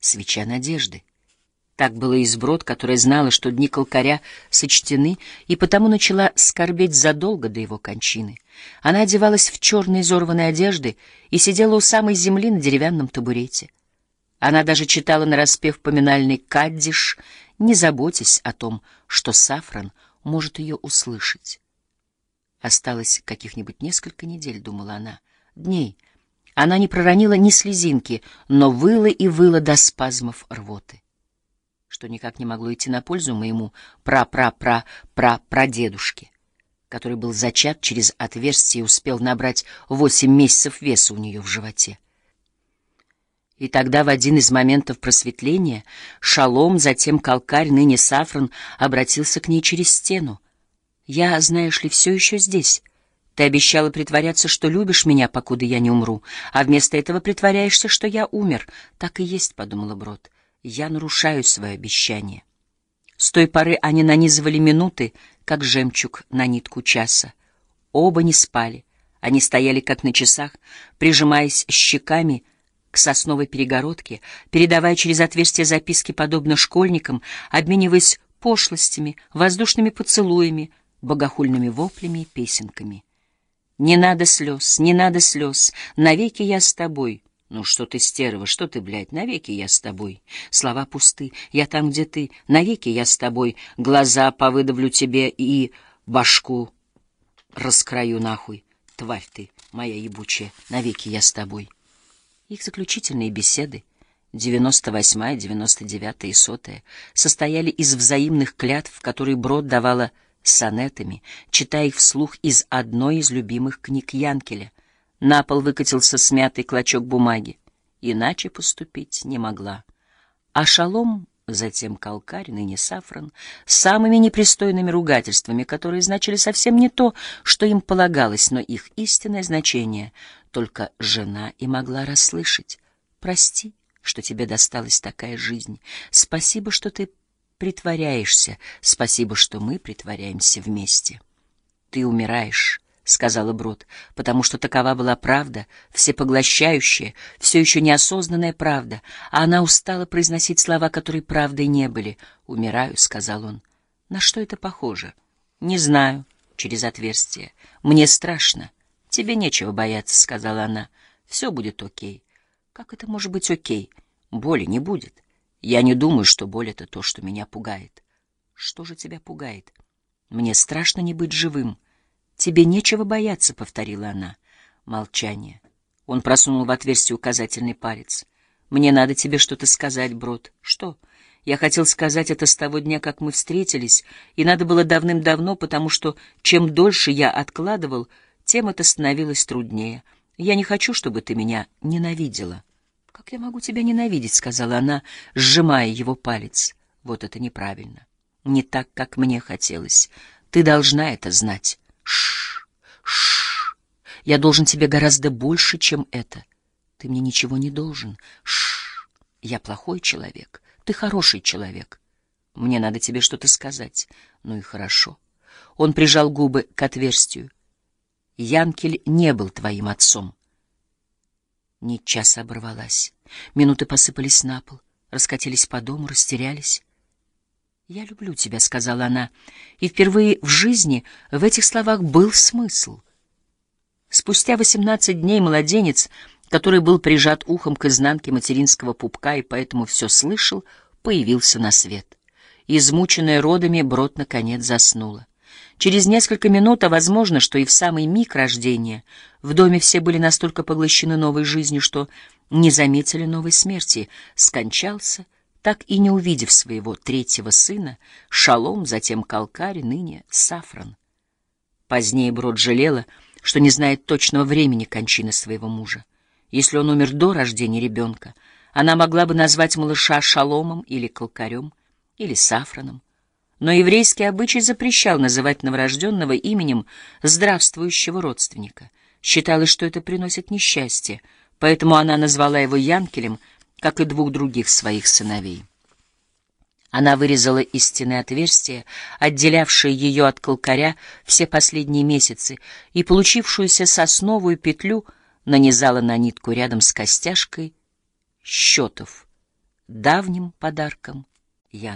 свеча надежды. Так было изброд, которая знала, что дни колкаря сочтены, и потому начала скорбеть задолго до его кончины. Она одевалась в черные изорванные одежды и сидела у самой земли на деревянном табурете. Она даже читала нараспев поминальный «Каддиш», не заботясь о том, что Сафран может ее услышать. Осталось каких-нибудь несколько недель, думала она, дней. Она не проронила ни слезинки, но выла и выла до спазмов рвоты что никак не могло идти на пользу моему пра-пра-пра-пра-прадедушке, который был зачат через отверстие и успел набрать восемь месяцев веса у нее в животе. И тогда в один из моментов просветления Шалом, затем Калкарь, ныне Сафран, обратился к ней через стену. «Я, знаешь ли, все еще здесь. Ты обещала притворяться, что любишь меня, покуда я не умру, а вместо этого притворяешься, что я умер. Так и есть», — подумала Брод я нарушаю свое обещание. С той поры они нанизывали минуты, как жемчуг на нитку часа. Оба не спали. Они стояли, как на часах, прижимаясь щеками к сосновой перегородке, передавая через отверстие записки, подобно школьникам, обмениваясь пошлостями, воздушными поцелуями, богохульными воплями и песенками. «Не надо слез, не надо слез, навеки я с тобой», ну что ты, стерва, что ты, блядь, навеки я с тобой. Слова пусты, я там, где ты, навеки я с тобой. Глаза повыдавлю тебе и башку раскрою нахуй. Тварь ты, моя ебучая, навеки я с тобой. Их заключительные беседы, 98-я, 99-я и 100 состояли из взаимных клятв, которые Брод давала сонетами, читая их вслух из одной из любимых книг Янкеля — на пол выкатился смятый клочок бумаги. Иначе поступить не могла. А шалом, затем калкарь, ныне сафран, самыми непристойными ругательствами, которые значили совсем не то, что им полагалось, но их истинное значение только жена и могла расслышать. «Прости, что тебе досталась такая жизнь. Спасибо, что ты притворяешься. Спасибо, что мы притворяемся вместе. Ты умираешь» — сказала Брод, — потому что такова была правда, всепоглощающая, все еще неосознанная правда, а она устала произносить слова, которые правдой не были. «Умираю», — сказал он. «На что это похоже?» «Не знаю», — через отверстие. «Мне страшно». «Тебе нечего бояться», — сказала она. «Все будет окей». «Как это может быть окей? Боли не будет. Я не думаю, что боль — это то, что меня пугает». «Что же тебя пугает?» «Мне страшно не быть живым». «Тебе нечего бояться», — повторила она. Молчание. Он просунул в отверстие указательный палец. «Мне надо тебе что-то сказать, Брод». «Что?» «Я хотел сказать это с того дня, как мы встретились, и надо было давным-давно, потому что чем дольше я откладывал, тем это становилось труднее. Я не хочу, чтобы ты меня ненавидела». «Как я могу тебя ненавидеть?» — сказала она, сжимая его палец. «Вот это неправильно. Не так, как мне хотелось. Ты должна это знать». Шш, шш. Я должен тебе гораздо больше, чем это. Ты мне ничего не должен. Шш. Я плохой человек. Ты хороший человек. Мне надо тебе что-то сказать. Ну и хорошо. Он прижал губы к отверстию. Янкель не был твоим отцом. Нить часа оборвалась. Минуты посыпались на пол, раскатились по дому, растерялись. «Я люблю тебя», — сказала она, и впервые в жизни в этих словах был смысл. Спустя восемнадцать дней младенец, который был прижат ухом к изнанке материнского пупка и поэтому все слышал, появился на свет. Измученная родами, Брод наконец заснула. Через несколько минут, а возможно, что и в самый миг рождения, в доме все были настолько поглощены новой жизнью, что не заметили новой смерти, скончался — так и не увидев своего третьего сына, Шалом, затем Калкари, ныне Сафран. Позднее Брод жалела, что не знает точного времени кончины своего мужа. Если он умер до рождения ребенка, она могла бы назвать малыша Шаломом или Калкарем, или Сафраном. Но еврейский обычай запрещал называть новорожденного именем здравствующего родственника. Считалось, что это приносит несчастье, поэтому она назвала его Янкелем — как и двух других своих сыновей. Она вырезала из стены отверстие, отделявшее ее от колкаря все последние месяцы, и получившуюся сосновую петлю нанизала на нитку рядом с костяшкой счетов, давним подарком Ян.